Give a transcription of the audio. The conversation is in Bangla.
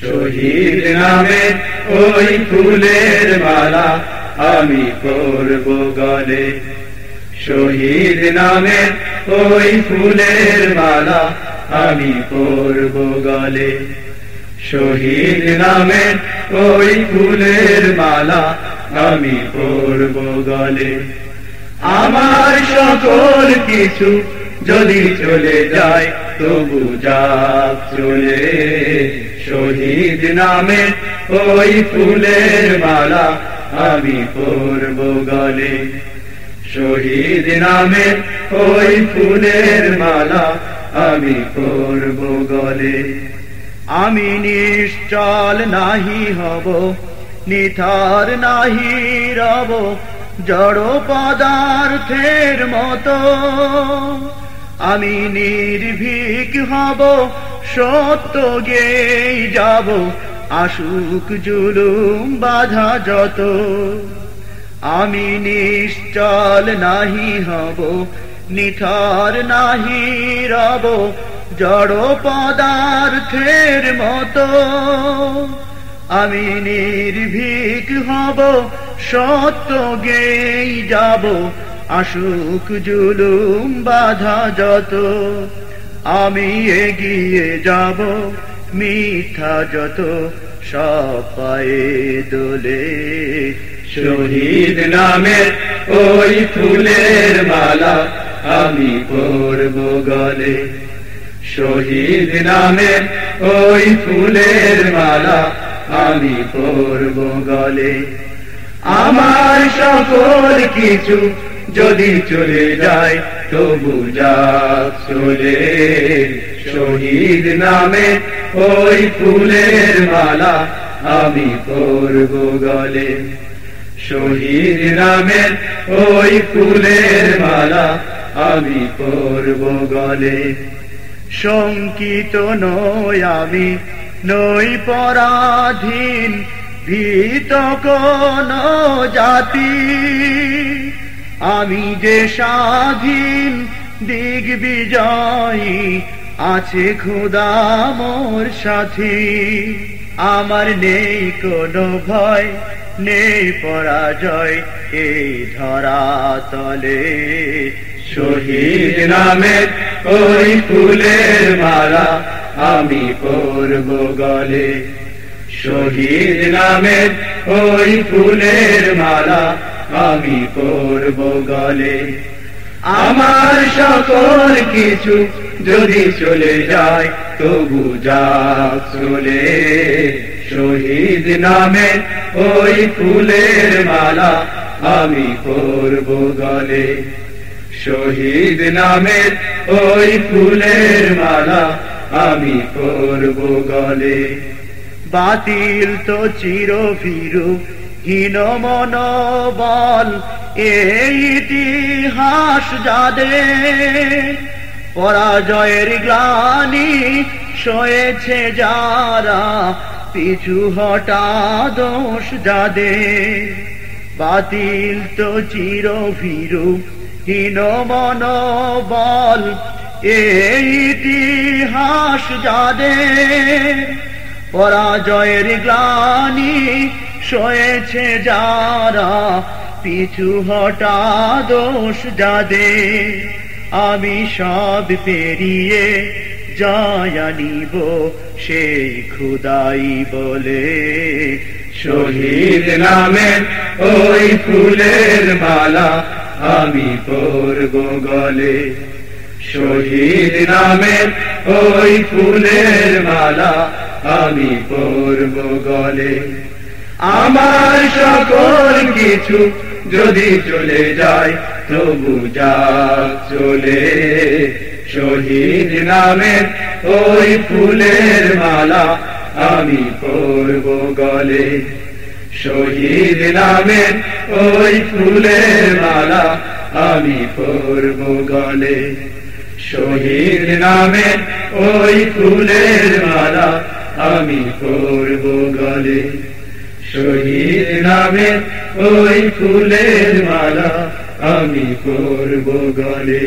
শহীদ নামে ওই ফুলের মালা আমি করব গলে। শহীদ নামে ওই ফুলের মালা আমি করব গলে। শহীদ নামে ওই ফুলের মালা আমি করব গলে। আমার সকল কিছু যদি চলে যায়, তবু যা চলে। শহীদ নামে ওই ফুলের মালা আমি করব গলে। শহীদ নামে ওই ফুলের মালা আমি করব গলে। আমি নিশ্চল নাহি হব নিথার নাহি রব, জড় পদার্থের মতো। আমি নির্ভীক হব সত্য গেই যাব, আসুক জুলুম বাধা যত। আমি নিশ্চল নাহি হব নিথর নাহি রব, জড় পদার্থের মতো। আমি নির্ভীক হব সত্য গেই যাব, আসুক জুলুম বাধা যত। আমি এগিয়ে যাব, মিথ্যা যত সব পায়ে দোলে। শহীদ নামের ওই ফুলের মালা আমি পরব গলে। শহীদ নামের ওই ফুলের মালা আমি পরব গলে। আমার সকল কিছু যদি চলে যায়, তবু যা চলে। শহীদ নামে ওই ফুলের মালা আমি পরব গলে। শহীদ নামের ওই ফুলের মালা আমি পরব গলে। শঙ্কিত নই আমি, নই পরাধীন, ভীত কোন জাতি। আমি যে স্বাধীন দিগ বিজয়ী, আছে খুদা মোর সাথী। আমার নেই কোনো ভয়, নেই পরাজয়, এই ধরা তলে। শহীদ নামের ওই ফুলের মালা আমি পরব গলে। শহীদ নামের ওই ফুলের মালা আমি পরব গলে। আমার সকল কিছু যদি চলে যায়, তবু যা চলে। শহীদ নামে ওই ফুলের মালা আমি পরব গলে। শহীদ নামের ওই ফুলের মালা আমি পরব গলে। বাতিল তো চির ফিরু হীন মনোবল, এই ইতিহাস যাদের পরাজয়ের গ্লানি সয়েছে যারা, পিছু হটা দোষ যাদের। বাতিল তো চির ফিরু হীন মনোবল, এই ইতিহাস যাদের পরাজয়ের গ্লানি সয়েছে যারা, পিছু হটা দোষ যাদের। আমি সব পেরিয়ে জয়ানিব সেই খুদাই বলে। শহীদ নামের ওই ফুলের মালা আমি পরব গলে। শহীদ নামের ওই ফুলের মালা আমি পরব গলে। আমার সকল কিছু যদি চলে যায়, তবু যা চলে। শহীদ নামের ওই ফুলের মালা আমি পরব গলে। শহীদ নামের ওই ফুলের মালা আমি পরব গলে। শহীদ নামের ওই ফুলের মালা আমি পরব গলে। শহীদ নামে ওই ফুলের মালা আমি করব গলে